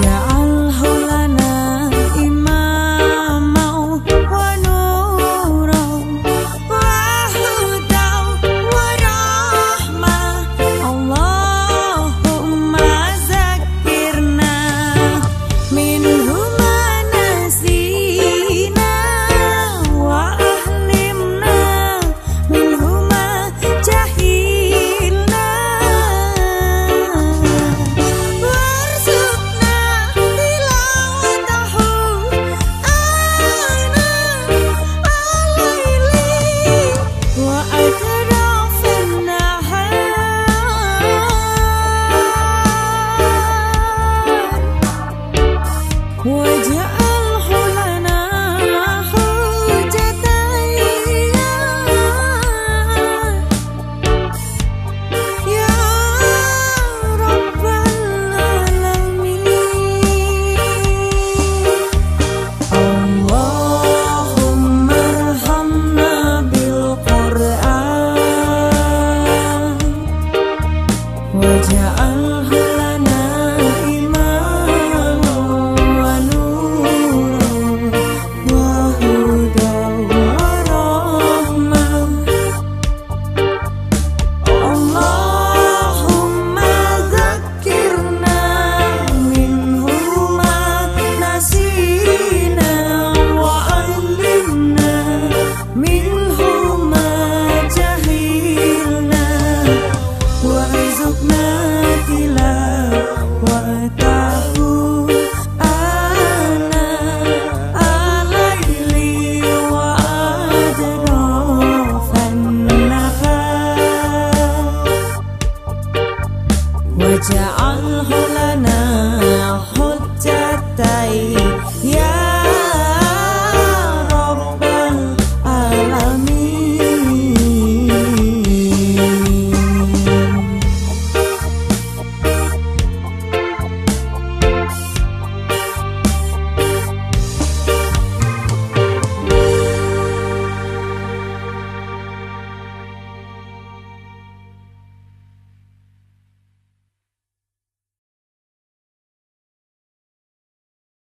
Yeah. 我家 واجعله لنا حجتين